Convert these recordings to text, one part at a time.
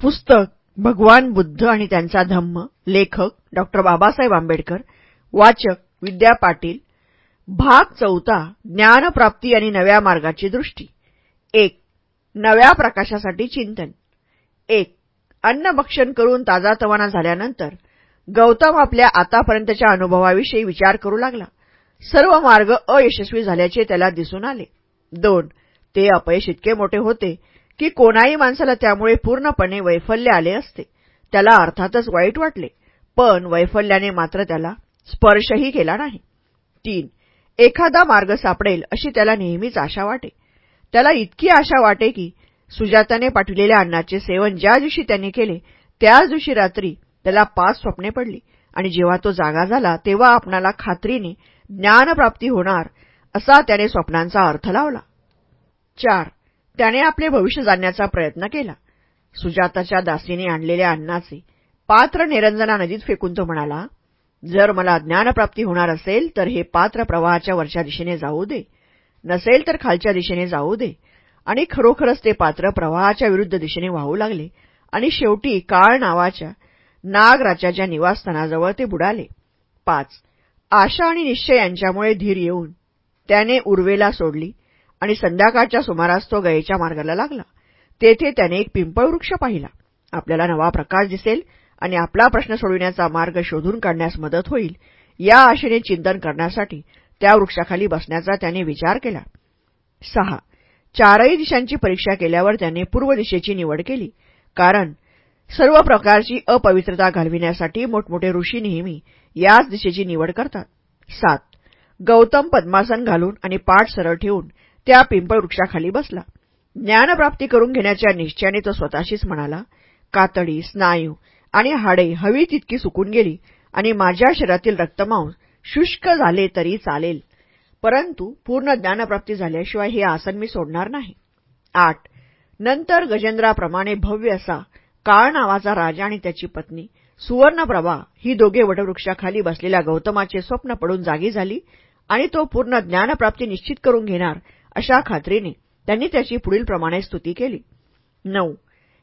पुस्तक भगवान बुद्ध आणि त्यांचा धम्म लेखक डॉक्टर बाबासाहेब आंबेडकर वाचक विद्या पाटील भाग चौथा ज्ञानप्राप्ती आणि नव्या मार्गाची दृष्टी. एक नव्या प्रकाशासाठी चिंतन. एक अन्नभक्षण करून ताजातवाना झाल्यानंतर गौतम आपल्या आतापर्यंतच्या अनुभवाविषयी विचार करू लागला. सर्व मार्ग अयशस्वी झाल्याचे त्याला दिसून आले. दोन ते अपयश इतके मोठे होते की कोणाही माणसाला त्यामुळे पूर्णपणे वैफल्य आले असते. त्याला अर्थातच वाईट वाटले पण वैफल्याने मात्र त्याला स्पर्शही केला नाही. तीन एखादा मार्ग सापडेल अशी त्याला नेहमीच आशा वाटे. त्याला इतकी आशा वाटे की सुजाताने पाठविलेल्या अन्नाचे सेवन ज्या दिवशी त्याने केले त्याच दिवशी रात्री त्याला पाच स्वप्ने पडली आणि जेव्हा तो जागा झाला तेव्हा आपणाला खात्रीने ज्ञानप्राप्ती होणार असा त्याने स्वप्नांचा अर्थ लावला. चार त्याने आपले भविष्य जाणण्याचा प्रयत्न केला. सुजाताच्या दासीने आणलेल्या अन्नाचे पात्र निरंजना नदीत फेकून तो म्हणाला जर मला ज्ञानप्राप्ती होणार असेल तर हे पात्र प्रवाहाच्या वरच्या दिशेने जाऊ दे. नसेल तर खालच्या दिशेने जाऊ दे. आणि खरोखरच ते पात्र प्रवाहाच्या विरुद्ध दिशेने वाहू लागले. आणि शेवटी काळ नावाच्या नागराजाच्या निवासस्थानाजवळ ते बुडाले. पाच. आशा आणि निश्चय यांच्यामुळे धीर येऊन त्याने उर्वेला सोडली. आणि संध्याकाळच्या सुमारास तो गयेच्या मार्गाला लागला. तेथे त्याने एक पिंपळ वृक्ष पाहिला. आपल्याला नवा प्रकाश दिसेल आणि आपला प्रश्न सोडविण्याचा मार्ग शोधून काढण्यास मदत होईल या आशेने चिंतन करण्यासाठी त्या वृक्षाखाली बसण्याचा त्याने विचार केला. सहा. चारही दिशांची परीक्षा केल्यावर त्याने पूर्व दिशेची निवड केली कारण सर्व प्रकारची अपवित्रता घालविण्यासाठी मोठमोठे ऋषी नेहमी याच दिशेची निवड करतात. सात. गौतम पद्मासन घालून आणि पाठ सरळ ठेवून त्या पिंपळ वृक्षाखाली बसला. ज्ञानप्राप्ती करून घेण्याच्या निश्चयाने तो स्वतःशीच म्हणाला कातडी स्नायू आणि हाडे हवी तितकी सुकून गेली आणि माझ्या शरीरातील रक्तमांस शुष्क झाले तरी चालेल. परंतु पूर्ण ज्ञानप्राप्ती झाल्याशिवाय हे आसन मी सोडणार नाही. आठ. नंतर गजेंद्राप्रमाणे भव्य असा काळ नावाचा राजा आणि त्याची पत्नी सुवर्णप्रभा ही दोघे वटवृक्षाखाली बसलेल्या गौतमाचे स्वप्न पडून जागी झाली आणि तो पूर्ण ज्ञानप्राप्ती निश्चित करून घेणार अशा खात्रीने त्यांनी त्याची पुढील प्रमाणे स्तुती केली. नऊ.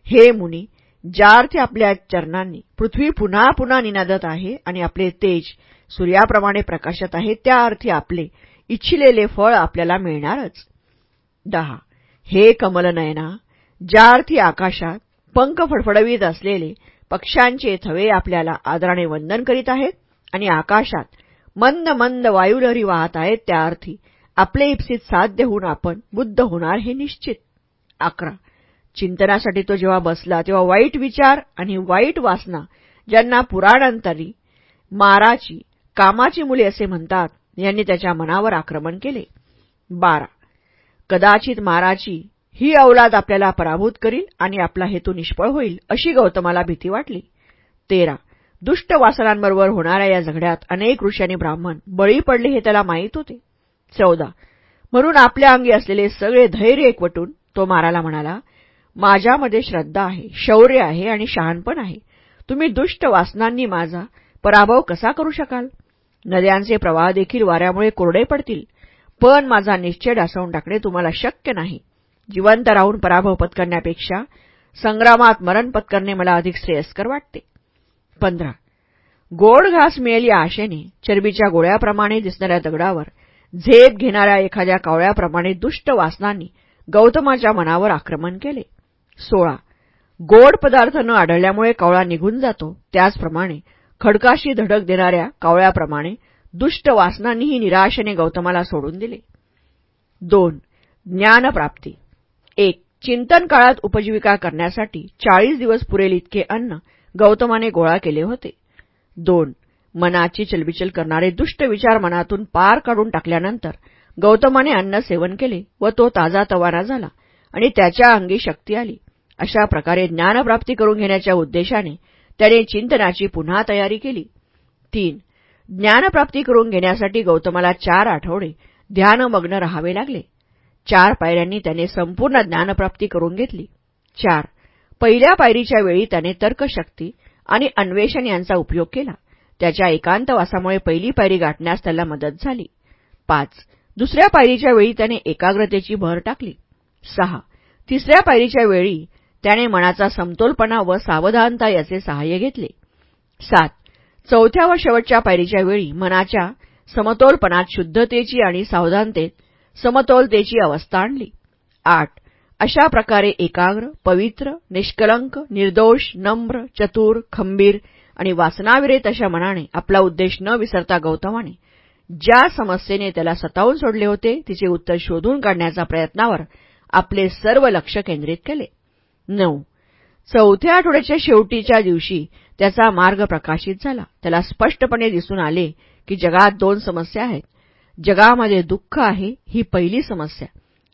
हे मुनी ज्या अर्थी आपल्या चरणांनी पृथ्वी पुन्हा पुन्हा निनादत आहे आणि आपले तेज सूर्याप्रमाणे प्रकाशत आहे त्या अर्थी आपले इच्छिलेले फळ आपल्याला मिळणारच. दहा. हे कमलनयना ज्या अर्थी आकाशात पंख फडफडवीत असलेले पक्ष्यांचे थवे आपल्याला आदराने वंदन करीत आहेत आणि आकाशात मंद मंद वायुलहरी वाहत आहेत त्या अर्थी आपले इप्सित साध्य होऊन आपण बुद्ध होणार हे निश्चित. अकरा. चिंतनासाठी तो जेव्हा बसला तेव्हा वाईट विचार आणि वाईट वासना ज्यांना पुराणांतरी माराची कामाची मुले असे म्हणतात यांनी त्याच्या मनावर आक्रमण केले. बारा. कदाचित माराची ही अवलाद आपल्याला पराभूत करील आणि आपला हेतू निष्फळ होईल अशी गौतमाला भीती वाटली. तेरा. दुष्ट वासनांबरोबर होणाऱ्या या झगड्यात अनेक ऋषी आणि ब्राह्मण बळी पडले हे त्याला माहीत होते. चौदा. म्हणून आपल्या अंगी असलेले सगळे धैर्य एकवटून तो माराला म्हणाला माझ्यामध्ये श्रद्धा आहे शौर्य आहे आणि शहाणपण आहे. तुम्ही दुष्ट वासनांनी माझा पराभव कसा करू शकाल? नद्यांचे प्रवाह देखील वाऱ्यामुळे कोरडे पडतील. पण माझा निश्चय डासवून टाकणे तुम्हाला शक्य नाही. जिवंत राहून पराभव पत्करण्यापेक्षा संग्रामात मरण पत्करणे मला अधिक श्रेयस्कर वाटते. पंधरा. गोड घास मिळेल या आशेने चरबीच्या गोळ्याप्रमाणे दिसणाऱ्या दगडावर झेप घेणाऱ्या एखाद्या कावळ्याप्रमाणे दुष्ट वासनांनी गौतमाच्या मनावर आक्रमण केले. सोळा. गोड पदार्थ न आढळल्यामुळे कावळा निघून जातो. त्याचप्रमाणे खडकाशी धडक देणाऱ्या कावळ्याप्रमाणे दुष्ट वासनांनीही निराशेने गौतमाला सोडून दिले. दोन. ज्ञानप्राप्ती. एक. चिंतन काळात उपजीविका करण्यासाठी चाळीस दिवस पुरेल इतके अन्न गौतमाने गोळा केले होते. दोन. मनाची चलबिचल करणारे दुष्ट विचार मनातून पार काढून टाकल्यानंतर गौतमाने अन्न सेवन केले व तो ताजा तवाना झाला आणि त्याच्या अंगी शक्ती आली. अशा प्रकारे ज्ञानप्राप्ती करून घेण्याच्या उद्देशाने त्याने चिंतनाची पुन्हा तयारी केली. तीन ज्ञानप्राप्ती करून घेण्यासाठी गौतमाला चार आठवडे ध्यानमग्न राहावे लागले. चार पायऱ्यांनी त्याने संपूर्ण ज्ञानप्राप्ती करून घेतली. चार पहिल्या पायरीच्या वेळी त्याने तर्कशक्ती आणि अन्वेषण यांचा उपयोग केला. त्याच्या एकांतवासामुळे पहिली पायरी गाठण्यास त्याला मदत झाली. पाच. दुसऱ्या पायरीच्या वेळी त्याने एकाग्रतेची भर टाकली. सहा. तिसऱ्या पायरीच्या वेळी त्याने मनाचा समतोलपणा व सावधानता याचे सहाय्य घेतले. सात. चौथ्या व शेवटच्या पायरीच्या वेळी मनाच्या समतोलपणात शुद्धतेची आणि सावधानतेत समतोलतेची अवस्था आणली. आठ. अशा प्रकारे एकाग्र पवित्र निष्कलंक निर्दोष नम्र चतुर खंबीर आणि वासनाविरहित अशा मनाने आपला उद्देश न विसरता गौतमाने ज्या समस्येने त्याला सतावून सोडले होते तिचे उत्तर शोधून काढण्याच्या प्रयत्नावर आपले सर्व लक्ष केंद्रित केले. नऊ. चौथ्या आठवड्याच्या शेवटीच्या दिवशी त्याचा मार्ग प्रकाशित झाला. त्याला स्पष्टपणे दिसून आले की जगात दोन समस्या आहेत. जगामध्ये दुःख आहे ही पहिली समस्या.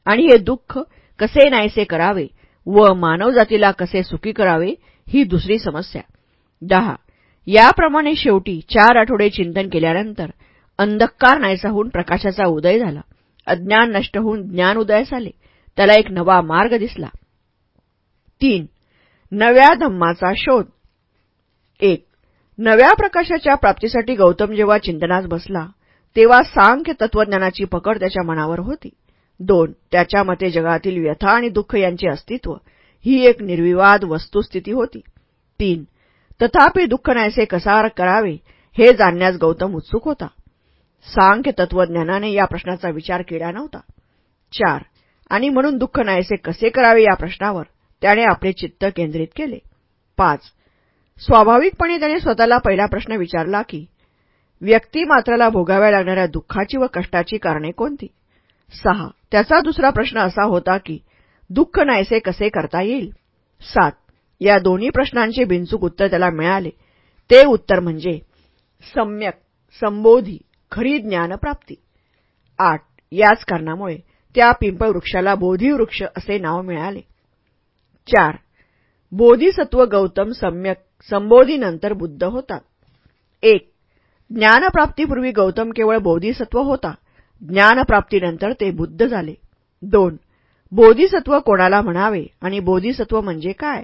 आणि हे दुःख कसे नाहीसे करावे व मानवजातीला कसे सुखी करावे ही दुसरी समस्या. दहा. याप्रमाणे शेवटी चार आठवडे चिंतन केल्यानंतर अंधकार नाहीसा होऊन प्रकाशाचा उदय झाला. अज्ञान नष्ट होऊन ज्ञान उदयास आले. त्याला एक नवा मार्ग दिसला. तीन नव्या धम्माचा शोध. एक नव्या प्रकाशाच्या प्राप्तीसाठी गौतम जेव्हा चिंतनात बसला तेव्हा सांख्य तत्वज्ञानाची पकड त्याच्या मनावर होती. दोन त्याच्या मते जगातील व्यथा आणि दुःख यांचे अस्तित्व ही एक निर्विवाद वस्तुस्थिती होती. तीन तथापि दुःख नायसे कसार करावे हे जाणण्यास गौतम उत्सुक होता. सांख्य तत्वज्ञानाने या प्रश्नाचा विचार केला नव्हता. चार आणि म्हणून दुःख नायसे कसे करावे या प्रश्नावर त्याने आपले चित्त केंद्रित केले. पाच स्वाभाविकपणे त्याने स्वतःला पहिला प्रश्न विचारला की व्यक्तिमात्राला भोगाव्या लागणाऱ्या दुःखाची व कष्टाची कारणे कोणती? सहा त्याचा दुसरा प्रश्न असा होता की दुःख नायसे कसे करता येईल? सात या दोन्ही प्रश्नांचे बिनचूक उत्तर त्याला मिळाले. ते उत्तर म्हणजे सम्यक संबोधी खरी ज्ञानप्राप्ती. आठ याच कारणामुळे त्या पिंपळ वृक्षाला बोधीवृक्ष असे नाव मिळाले. चार बोधिसत्व गौतम सम्यक संबोधीनंतर बुद्ध होतात एक ज्ञानप्राप्तीपूर्वी गौतम केवळ बोधिसत्व होता. ज्ञानप्राप्तीनंतर ते बुद्ध झाले. दोन बोधिसत्व कोणाला म्हणावे आणि बोधिसत्व म्हणजे काय?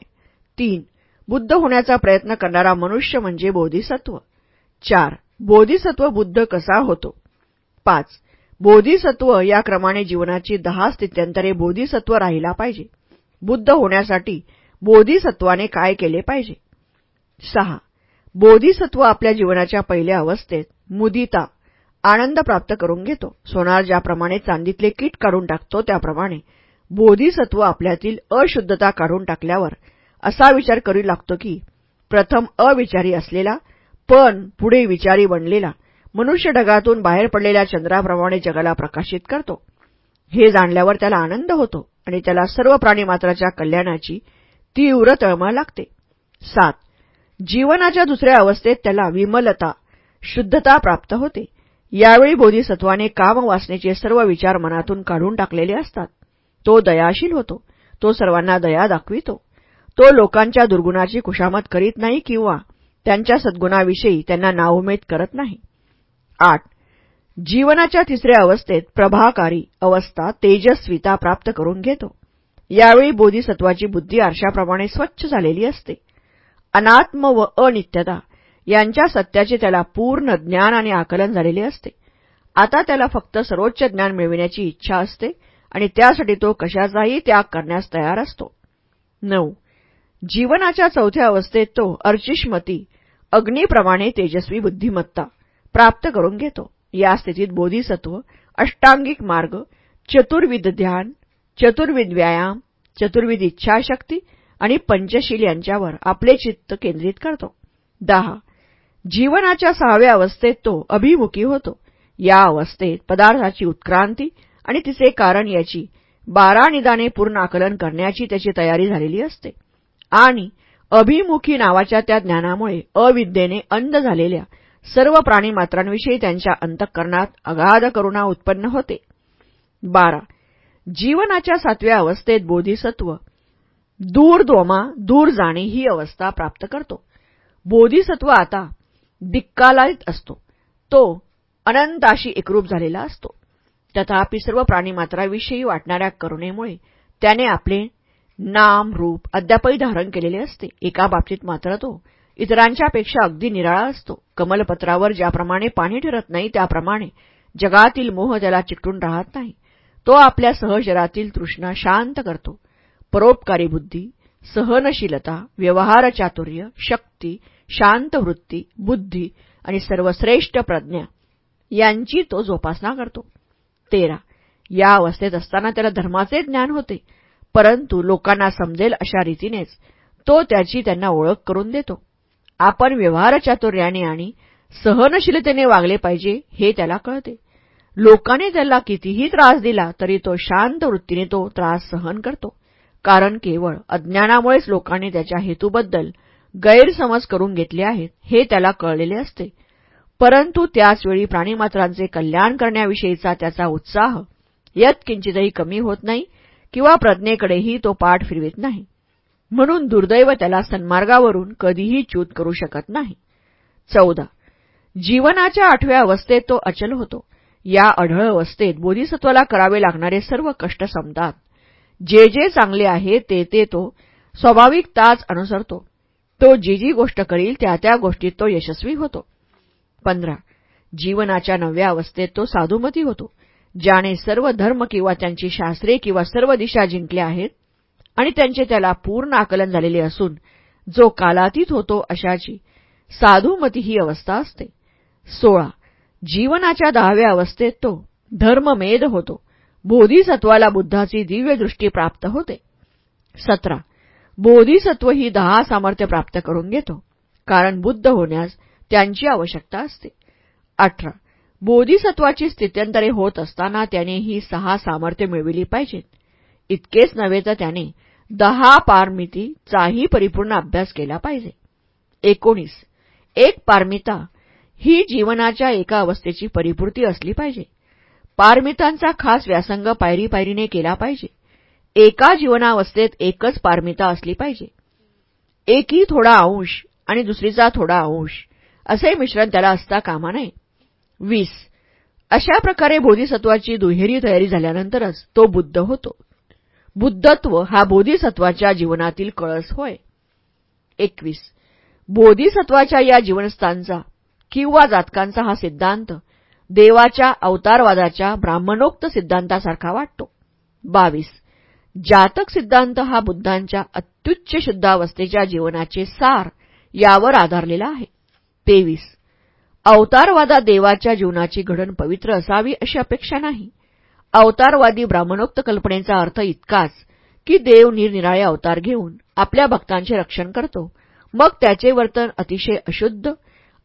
तीन. बुद्ध होण्याचा प्रयत्न करणारा मनुष्य म्हणजे बोधिसत्व. चार. बोधिसत्व बुद्ध कसा होतो? पाच. बोधिसत्व या क्रमाने जीवनाची दहा स्थित्यंतरे बोधिसत्व राहिला पाहिजे. बुद्ध होण्यासाठी बोधिसत्वाने काय केले पाहिजे? सहा. बोधिसत्व आपल्या जीवनाच्या पहिल्या अवस्थेत मुदिता आनंद प्राप्त करून घेतो. सोनार ज्याप्रमाणे चांदीतले कीट काढून टाकतो त्याप्रमाणे बोधिसत्व आपल्यातील अशुद्धता काढून टाकल्यावर असा विचार करू लागतो की प्रथम अविचारी असलेला पण पुढे विचारी बनलेला मनुष्य ढगातून बाहेर पडलेल्या चंद्राप्रमाणे जगाला प्रकाशित करतो. हे जाणल्यावर त्याला आनंद होतो आणि त्याला सर्व प्राणीमात्राच्या कल्याणाची तीव्र तळमळ लागते. सात जीवनाच्या दुसऱ्या अवस्थेत त्याला विमलता शुद्धता प्राप्त होते. यावेळी बोधिसत्वाने काम वासनेचे सर्व विचार मनातून काढून टाकलेले असतात. तो दयाशील होतो. तो सर्वांना दया दाखवितो. तो लोकांच्या दुर्गुणाची कुशामत करीत नाही किंवा त्यांच्या सद्गुणाविषयी त्यांना नाउमेद करत नाही. आठ. जीवनाच्या तिसऱ्या अवस्थेत प्रभाकारी अवस्था तेजस्विता प्राप्त करून घेतो. यावेळी बोधिसत्वाची बुद्धी आरशाप्रमाणे स्वच्छ झालेली असते. अनात्म व अनित्यता यांच्या सत्याचे त्याला पूर्ण ज्ञान आणि आकलन झालेले असते. आता त्याला फक्त सर्वोच्च ज्ञान मिळविण्याची इच्छा असते आणि त्यासाठी तो कशाचाही त्याग करण्यास तयार असतो. नऊ. जीवनाच्या चौथ्या अवस्थेत तो अर्चिष्मती अग्नीप्रमाणे तेजस्वी बुद्धिमत्ता प्राप्त करून घेतो. या स्थितीत बोधिसत्व अष्टांगिक मार्ग चतुर्विध ध्यान चतुर्विध व्यायाम चतुर्विध इच्छाशक्ती आणि पंचशील यांच्यावर आपले चित्त केंद्रित करतो. दहा. जीवनाच्या सहाव्या अवस्थेत तो अभिमुखी होतो. या अवस्थेत पदार्थाची उत्क्रांती आणि तिचे कारण याची बारा निदाने पूर्ण आकलन करण्याची त्याची तयारी झालेली असते. आणि अभिमुखी नावाच्या त्या ज्ञानामुळे अविद्येने अंध झालेल्या सर्व प्राणीमात्रांविषयी त्यांच्या अंतःकरणात अगाध करुणा उत्पन्न होते. बारा. जीवनाच्या सातव्या अवस्थेत बोधिसत्व दूर दूर जाणे ही अवस्था प्राप्त करतो. बोधिसत्व आता दिक्कालायत असतो. तो अनंताशी एकरूप झालेला असतो. तथापि सर्व प्राणीमात्राविषयी वाटणाऱ्या करुणेमुळे त्याने आपले नाम रूप अद्यापही धारण केलेले असते. एका बाबतीत मात्र तो इतरांच्यापेक्षा अगदी निराळा असतो. कमलपत्रावर ज्याप्रमाणे पाणी ठरत नाही त्याप्रमाणे जगातील मोह त्याला चिकटून राहत नाही. तो आपल्या सहजरातील तृष्णा शांत करतो. परोपकारी बुद्धी सहनशीलता व्यवहार चातुर्य शक्ती शांत वृत्ती बुद्धी आणि सर्वश्रेष्ठ प्रज्ञा यांची तो जोपासना करतो. तेरा. या अवस्थेत असताना त्याला धर्माचे ज्ञान होते. परंतु लोकांना समजेल अशा रीतीनेच. तो त्याची त्यांना ओळख करून देतो. आपण व्यवहार चातुर्याने आणि सहनशीलतेने वागले पाहिजे हे त्याला कळते. लोकांनी त्याला कितीही त्रास दिला तरी तो शांत वृत्तीने तो त्रास सहन करतो. कारण केवळ अज्ञानामुळेच लोकांनी त्याच्या हेतूबद्दल गैरसमज करून घेतले आहेत हे त्याला कळलेले असते. परंतु त्याचवेळी प्राणीमात्रांचे कल्याण करण्याविषयीचा त्याचा उत्साह यत्किंचितही कमी होत नाही किंवा प्रज्ञेकडेही तो पाठ फिरवित नाही. म्हणून दुर्दैव त्याला सन्मार्गावरून कधीही च्यूत करू शकत नाही. चौदा. जीवनाच्या आठव्या अवस्थेत तो अचल होतो. या अढळ अवस्थेत बोधिसत्वाला करावे लागणारे सर्व कष्ट संपतात. जे जे चांगले आहे ते ते तो स्वाभाविक ताच अनुसरतो. तो जी जी गोष्ट करील त्या त्या गोष्टीत तो यशस्वी होतो. पंधरा. जीवनाच्या नवव्या अवस्थेत तो साधुमती होतो. ज्याने सर्व धर्म किंवा त्यांची शास्त्रे किंवा सर्व दिशा जिंकल्या आहेत आणि त्यांचे त्याला पूर्ण आकलन झालेले असून जो कालातीत होतो अशाची साधुमती ही अवस्था असते. सोळा. जीवनाच्या दहाव्या अवस्थेत तो धर्ममेध होतो. बोधिसत्वाला बुद्धाची दिव्य दृष्टी प्राप्त होते. सतरा. बोधिसत्व ही दहा सामर्थ्य प्राप्त करून घेतो कारण बुद्ध होण्यास त्यांची आवश्यकता असते. अठरा. बोधिसत्वाची स्थित्यंतरे होत असताना त्याने ही सहा सामर्थ्य मिळविली पाहिजेत. इतकेच नव्हे तर त्याने दहा पारमितीचाही परिपूर्ण अभ्यास केला पाहिजे. एकोणीस. एक पारमिता ही जीवनाच्या एका अवस्थेची परिपूर्ती असली पाहिजे. पारमितांचा खास व्यासंग पायरी पायरीने केला पाहिजे. एका जीवनावस्थेत एकच पारमिता असली पाहिजे. एकी थोडा अंश आणि दुसरीचा थोडा अंश असे मिश्रण त्याला असता कामा नये. वीस. अशा प्रकारे बोधिसत्वाची दुहेरी तयारी झाल्यानंतरच तो बुद्ध होतो. बुद्धत्व हा बोधिसत्वाच्या जीवनातील कळस होय. एकवीस. बोधिसत्वाच्या या जीवनस्थांचा किंवा जातकांचा हा सिद्धांत देवाच्या अवतारवादाच्या ब्राह्मणोक्त सिद्धांतासारखा वाटतो. बावीस. जातक सिद्धांत हा बुद्धांच्या अत्युच्च शुद्धावस्थेच्या जीवनाचे सार यावर आधारलेला आहे. तेवीस. अवतारवादा देवाच्या जीवनाची घडण पवित्र असावी अशी अपेक्षा नाही. अवतारवादी ब्राह्मणोक्त कल्पनेचा अर्थ इतकाच की देव निरनिराळे अवतार घेऊन आपल्या भक्तांचे रक्षण करतो. मग त्याचे वर्तन अतिशय अशुद्ध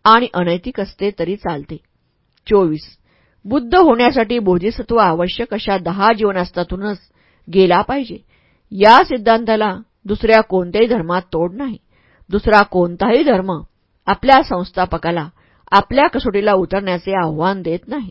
आणि अनैतिक असते तरी चालते. चोवीस. बुद्ध होण्यासाठी बोधिसत्व आवश्यक अशा दहा जीवनास्तातूनच गेला पाहिजे. या सिद्धांताला दुसऱ्या कोणत्याही धर्मात तोड नाही. दुसरा कोणताही धर्म आपल्या संस्थापकाला आपल्या कसोटीला उतरण्याचे आव्हान देत नाही.